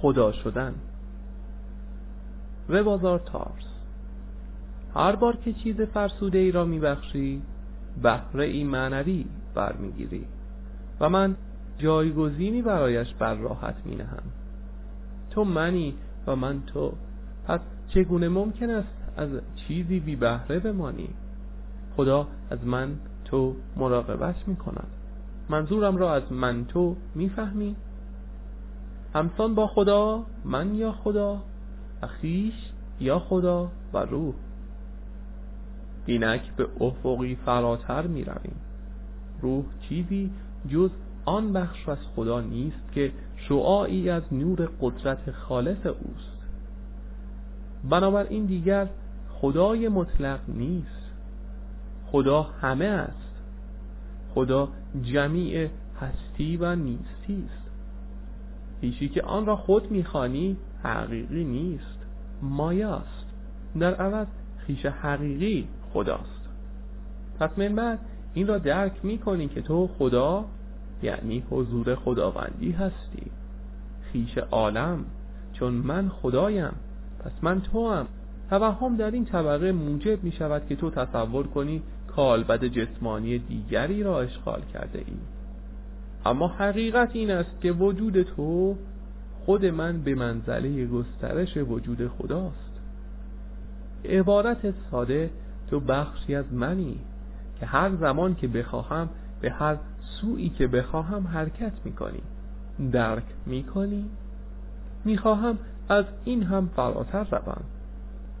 خدا شدن. بازار تارس. هر بار که چیز فرسوده ای را میبخشی بهره ای معنوی برمیگیری و من جایگزینی برایش بر راحت می نهم تو منی و من تو. پس چگونه ممکن است از چیزی بی بهره بمانی؟ خدا از من تو مراقبت می کند منظورم را از من تو می‌فهمی؟ همسان با خدا من یا خدا و یا خدا و روح. اینک به افقی فراتر می رویم روح چیزی جز آن بخش از خدا نیست که شعاعی از نور قدرت خالص اوست. بنابراین دیگر خدای مطلق نیست. خدا همه است. خدا جمیع هستی و نیستی است. هیچی که آن را خود می‌خوانی حقیقی نیست مایاست. در عوض خیش حقیقی خداست. پس من بعد این را درک می‌کنی که تو خدا یعنی حضور خداوندی هستی. خیش عالم چون من خدایم پس من تو هم توهم در این طبقه موجب می شود که تو تصور کنی کالبد جسمانی دیگری را اشغال کرده ای. اما حقیقت این است که وجود تو خود من به منزله گسترش وجود خداست. عبارت ساده تو بخشی از منی که هر زمان که بخواهم به هر سویی که بخواهم حرکت می‌کنی. درک می‌کنی؟ می‌خواهم از این هم فراتر روم.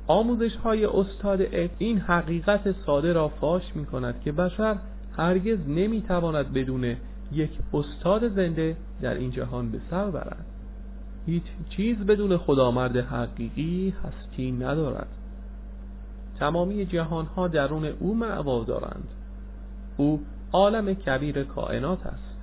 آموزش های استاد این حقیقت ساده را فاش می کند که بشر هرگز نمی تواند بدون یک استاد زنده در این جهان به سر برد. هیچ چیز بدون خدامرد حقیقی هستی ندارد. تمامی جهان ها درون او معوا دارند. او عالم کبیر کائنات است.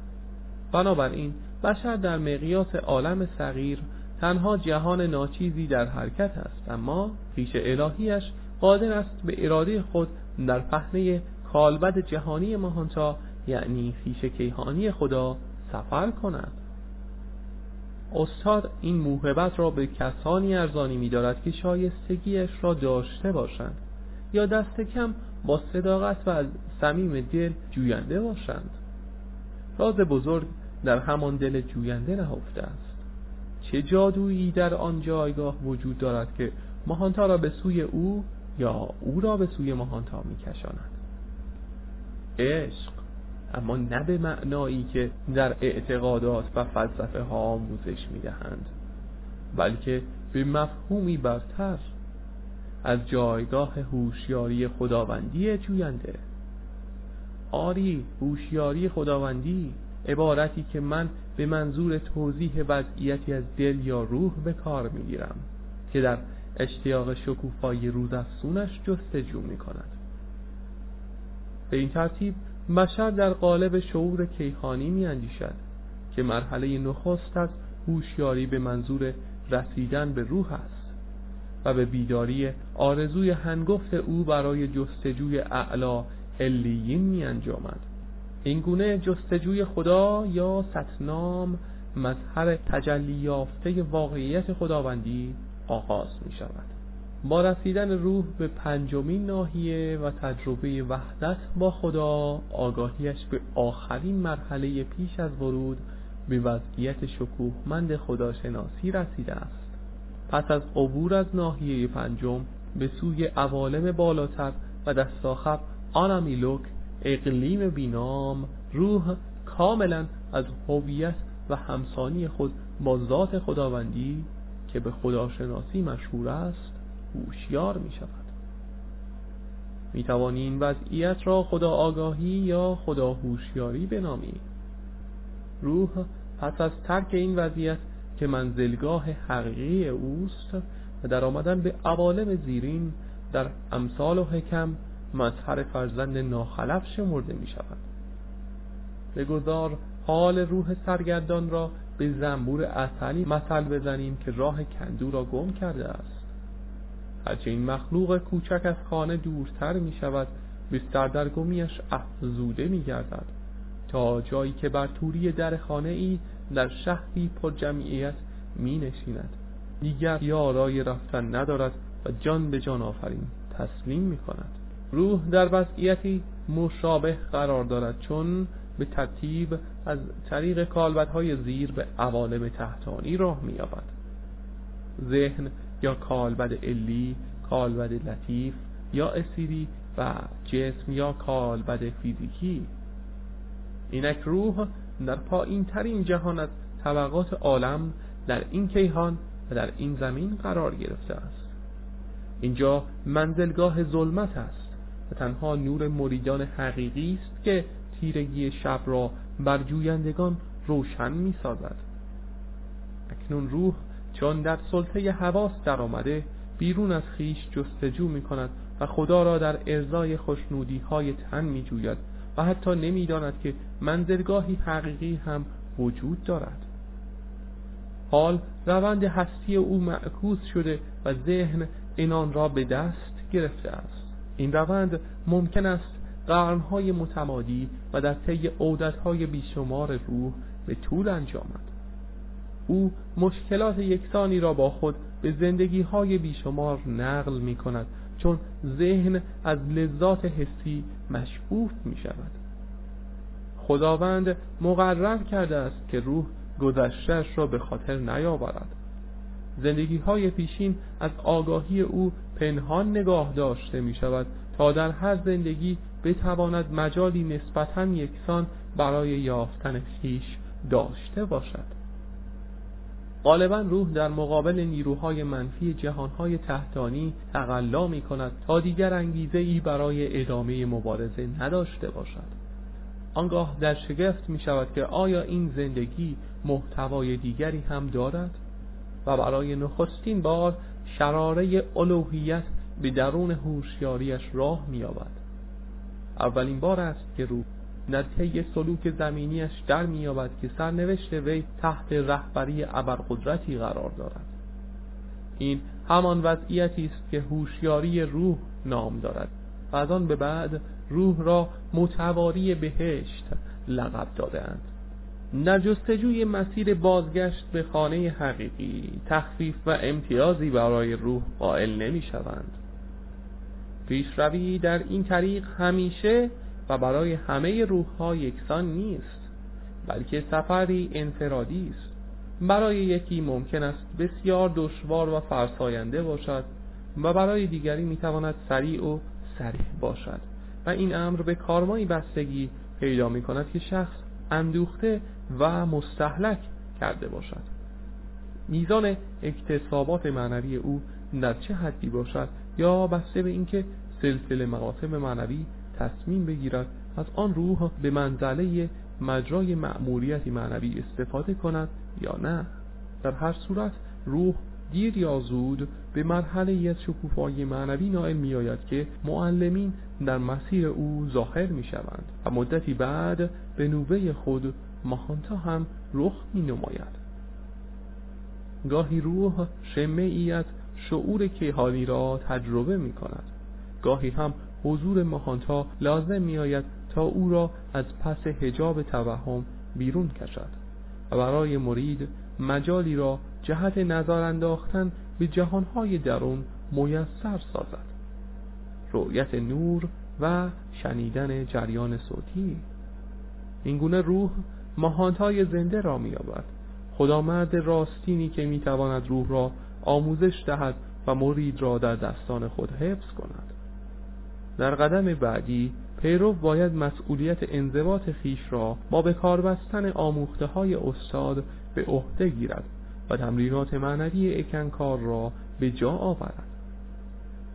بنابراین بشر در مقیاس عالم صغیر تنها جهان ناچیزی در حرکت است اما پیش الهیش قادر است به اراده خود در پهنه کالبد جهانی ماهانتا یعنی خیش کیهانی خدا سفر کند. استاد این موهبت را به کسانی ارزانی می دارد که شایستگیش را داشته باشند یا دست کم با صداقت و از صمیم دل جوینده باشند. راز بزرگ در همان دل جوینده نهفته است. چه جادویی در آن جایگاه وجود دارد که ماهانتا را به سوی او یا او را به سوی ماهانتا میکشاند؟ عشق. اما نه به معنایی که در اعتقادات و فلسفه ها آموزش می‌دهند بلکه به مفهومی برتر از جایگاه هوشیاری خداوندی جوینده. آری هوشیاری خداوندی عبارتی که من به منظور توضیح وضعیتی از دل یا روح به کار می‌گیرم که در اشتیاق شکوفای روزافزونش جستجو می کند به این ترتیب بشر در قالب شعور کیهانی می اندیشد که مرحله نخست از هوشیاری به منظور رسیدن به روح است و به بیداری آرزوی هنگفت او برای جستجوی اعلا علیین می انجامد این گونه جستجوی خدا یا ستنام مظهر تجلی یافته واقعیت خداوندی آغاز می شود با رسیدن روح به پنجمین ناحیه و تجربه وحدت با خدا آگاهیش به آخرین مرحله پیش از ورود به وضعیت شکوهمند خداشناسی رسیده است. پس از عبور از ناحیه پنجم به سوی عوالم بالاتر و دستاخب آنامیلوک اقلیم بینام روح کاملا از هویت و همسانی خود با ذات خداوندی که به خداشناسی مشهور است. هوشیار می شود. می توانی این وضعیت را خدا آگاهی یا خدا هوشیاری بنامی. روح پس از ترک این وضعیت که منزلگاه حقیقی اوست و در آمدن به عوالم زیرین در امثال و حکم مظهر فرزند ناخلف شمرده می شود. بگذار حال روح سرگردان را به زنبور اصلی مثل بزنیم که راه کندو را گم کرده است. هرچه این مخلوق کوچک از خانه دورتر می شود به سردرگمیش افزوده می گردد تا جایی که بر توری در خانه ای در شهری پر جمعیت می نشیند دیگر یارای رفتن ندارد و جان به جان آفرین تسلیم می کند روح در وضعیتی مشابه قرار دارد چون به ترتیب از طریق کالبدهای زیر به عوالم تحتانی راه مییابد. ذهن یا کالبد علی کالبد لطیف یا اسیری و جسم یا کالبد فیزیکی. اینک روح در پایین ترین جهان از طبقات عالم در این کیهان و در این زمین قرار گرفته است. اینجا منزلگاه ظلمت است و تنها نور مریدان حقیقی است که تیرگی شب را بر جویندگان روشن می سازد اکنون روح چون در سلطه حواس در آمده بیرون از خیش جستجو می کند و خدا را در ارزای خوشنودی های تن می جوید و حتی نمی داند که منزلگاهی حقیقی هم وجود دارد. حال روند هستی او معکوس شده و ذهن اینان را به دست گرفته است. این روند ممکن است قرنهای متمادی و در طی عودتهای بیشمار روح به طول انجامد. او مشکلات یکسانی را با خود به زندگی های بیشمار نقل می کند چون ذهن از لذات حسی مشبوف می شود خداوند مقرر کرده است که روح گذشتهش را به خاطر نیاورد. زندگی های پیشین از آگاهی او پنهان نگاه داشته می شود تا در هر زندگی بتواند مجالی نسبتا یکسان برای یافتن خیش داشته باشد. غالبا روح در مقابل نیروهای منفی جهانهای تحتانی تقلا می کند تا دیگر انگیزه ای برای ادامه مبارزه نداشته باشد. آنگاه در شگفت می شود که آیا این زندگی محتوای دیگری هم دارد؟ و برای نخستین بار شراره الوهیت به درون هوشیاریش راه مییابد. اولین بار است که روح در طی سلوک زمینیش در مییابد که سرنوشت وی تحت رهبری ابرقدرتی قرار دارد. این همان وضعیتی است که هوشیاری روح نام دارد و از آن به بعد روح را متواری بهشت لقب دادهاند. در جستجوی مسیر بازگشت به خانه حقیقی تخفیف و امتیازی برای روح قائل نمی شوند پیشروی در این طریق همیشه و برای همه روح ها یکسان نیست بلکه سفری انفرادی است. برای یکی ممکن است بسیار دشوار و فرساینده باشد و برای دیگری می‌تواند سریع و سریح باشد و این امر به کارمایی بستگی پیدا می کند که شخص اندوخته و مستحلک کرده باشد. میزان اکتسابات معنوی او در چه حدی باشد یا بسته به اینکه سلسله مراتب معنوی تصمیم بگیرد از آن روح به منزله مجرای مأموریتی معنوی استفاده کند یا نه. در هر صورت روح دیر یا زود به مرحله از شکوفایی معنوی نائل می آید که معلمین در مسیر او ظاهر می شوند و مدتی بعد به نوبه خود ماهانتا هم رخ می نماید گاهی روح ای از شعور کیهانی را تجربه می کند گاهی هم حضور ماهانتا لازم می آید تا او را از پس هجاب توهم بیرون کشد و برای مرید مجالی را جهت نظر انداختن به جهانهای درون میسر سازد. رؤیت نور و شنیدن جریان صوتی. اینگونه روح ماهانتهای زنده را مییابد. خدامرد راستینی که می‌تواند روح را آموزش دهد و مرید را در دستان خود حفظ کند. در قدم بعدی پیرو باید مسئولیت انضباط خیش را با به کار بستن آموخته های استاد به عهده گیرد و تمرینات معنوی اکنکار را به جا آورد.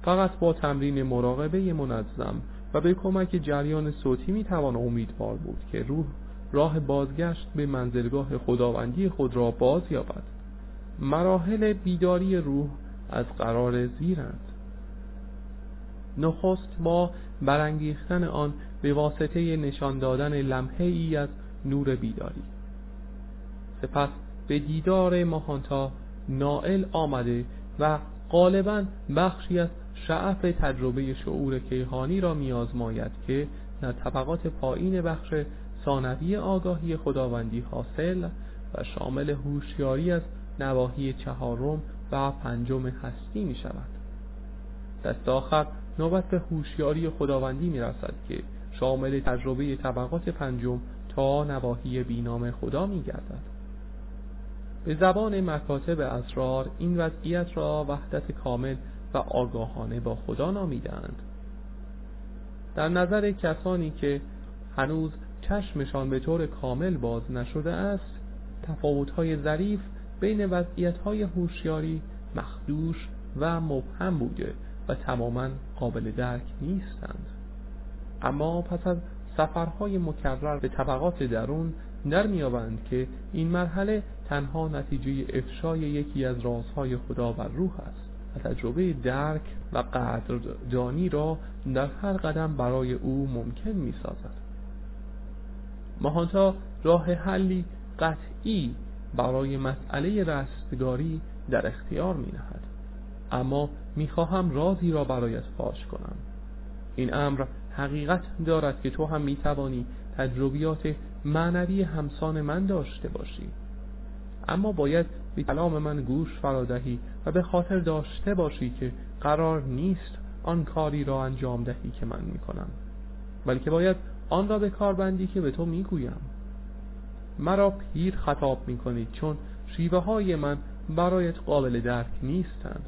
فقط با تمرین مراقبه منظم و به کمک جریان صوتی می‌توان امیدوار بود که روح راه بازگشت به منزلگاه خداوندی خود را باز یابد. مراحل بیداری روح از قرار زیرند. نخست با برانگیختن آن به واسطه نشان دادن لمحه ای از نور بیداری. سپس به دیدار ماهانتا نائل آمده و غالبا بخشی از شعف تجربه شعور کیهانی را میازماید که در طبقات پایین بخش ثانوی آگاهی خداوندی حاصل و شامل هوشیاری از نواحی چهارم و پنجم هستی می شود دست آخر نوبت به هوشیاری خداوندی می رسد که شامل تجربه طبقات پنجم تا نواحی بینام خدا می گردد به زبان مکاتب اسرار این وضعیت را وحدت کامل و آگاهانه با خدا نامیدند در نظر کسانی که هنوز چشمشان به طور کامل باز نشده است تفاوت‌های ظریف بین وضعیت‌های هوشیاری مخدوش و مبهم بوده. و تماما قابل درک نیستند. اما پس از سفرهای مکرر به طبقات درون در میابند که این مرحله تنها نتیجه افشای یکی از رازهای خدا بر روح است. و تجربه درک و قدردانی را در هر قدم برای او ممکن می سازد ماهانتا راه حلی قطعی برای مسئله رستگاری در اختیار می نهد اما می‌خواهم رازی را برایت فاش کنم. این امر حقیقت دارد که تو هم می‌توانی تجربیات معنوی همسان من داشته باشی. اما باید به کلام من گوش فرادهی و به خاطر داشته باشی که قرار نیست آن کاری را انجام دهی که من می‌کنم بلکه باید آن را به کار بندی که به تو می‌گویم. مرا پیر خطاب می‌کنید چون شیوه های من برایت قابل درک نیستند.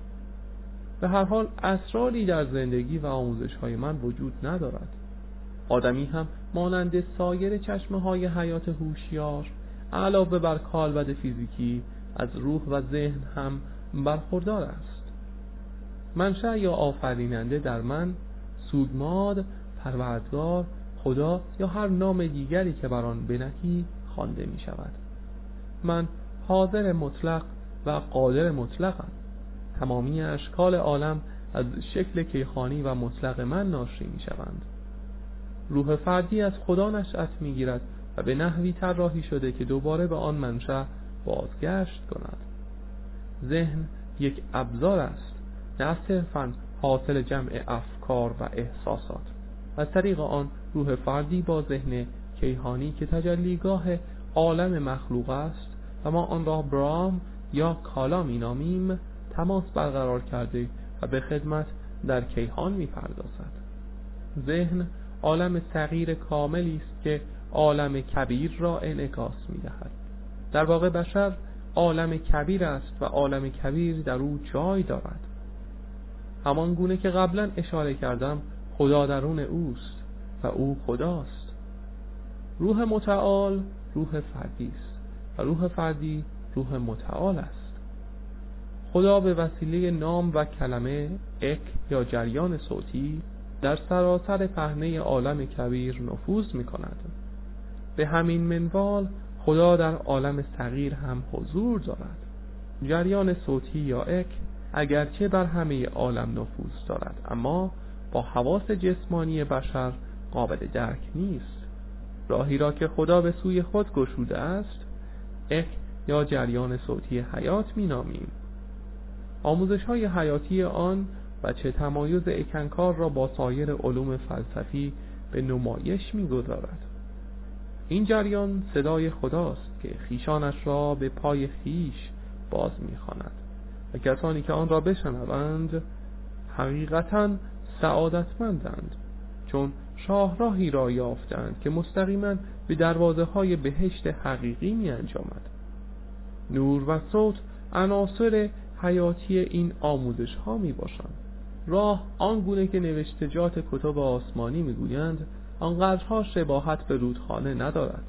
به هر حال اسراری در زندگی و آموزش های من وجود ندارد. آدمی هم مانند سایر چشمه های حیات هوشیار علاوه بر کالبد فیزیکی از روح و ذهن هم برخوردار است. منشأ یا آفریننده در من سودماد پروردگار خدا یا هر نام دیگری که بر آن بنهی خوانده می شود من حاضر مطلق و قادر مطلقم. تمامی اشکال عالم از شکل کیخانی و مطلق من ناشی می شوند روح فردی از خدا نشأت می گیرد و به نحوی طراحی شده که دوباره به آن منشأ بازگشت کند. ذهن یک ابزار است. نه صرفا حاصل جمع افکار و احساسات. از طریق آن روح فردی با ذهن کیهانی که تجلیگاه عالم مخلوق است و ما آن را برام یا کالا می نامیم تماس برقرار کرده و به خدمت در کیهان می پردازد ذهن عالم صغیر کاملی است که عالم کبیر را انعکاس می دهد در واقع بشر عالم کبیر است و عالم کبیر در او جای دارد. همان گونه که قبلا اشاره کردم خدا درون اوست و او خداست. روح متعال روح فردی است و روح فردی روح متعال است. خدا به وسیله نام و کلمه اک یا جریان صوتی در سراسر پهنه عالم کبیر نفوذ می کند به همین منوال خدا در عالم صغیر هم حضور دارد. جریان صوتی یا اک اگرچه بر همه عالم نفوذ دارد اما با حواس جسمانی بشر قابل درک نیست. راهی را که خدا به سوی خود گشوده است اک یا جریان صوتی حیات می نامیم آموزش های حیاتی آن و چه تمایز اکنکار را با سایر علوم فلسفی به نمایش می گذارد. این جریان صدای خداست که خیشانش را به پای خیش باز می خاند و کسانی که آن را بشنوند حقیقتا سعادتمندند چون شاهراهی را یافتند که مستقیما به دروازه های بهشت حقیقی می انجامد نور و صوت عناصر حیاتی این آموزش ها می باشند راه آنگونه که نوشتجات کتب آسمانی می‌گویند آنقدرها شباهت به رودخانه ندارد.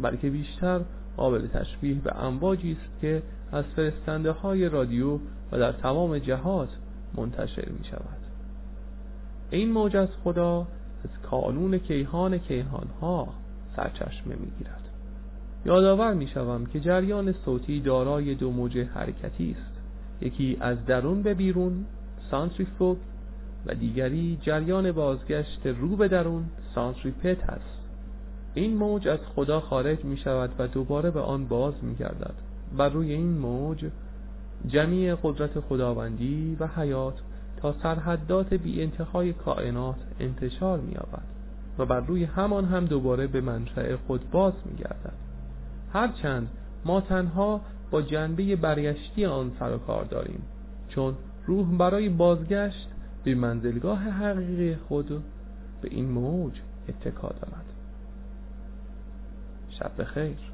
بلکه بیشتر قابل تشبیه به امواجی است که از فرستنده های رادیو و در تمام جهات منتشر می شود این موج از خدا از کانون کیهان کیهان ها سرچشمه می گیرد یادآور می شوم که جریان صوتی دارای دو موج حرکتی است. یکی از درون به بیرون سانتریفوگ و دیگری جریان بازگشت رو به درون سانتریپت است این موج از خدا خارج می شود و دوباره به آن باز می گردد. و روی این موج جمعی قدرت خداوندی و حیات تا سرحدات بی انتهای کائنات انتشار می یابد. و بر روی همان هم دوباره به منشأ خود باز می گردد. هرچند ما تنها با جنبه برگشتی آن سر و کار داریم. چون روح برای بازگشت به منزلگاه حقیقی خود به این موج اتکا دارد. شب بخیر.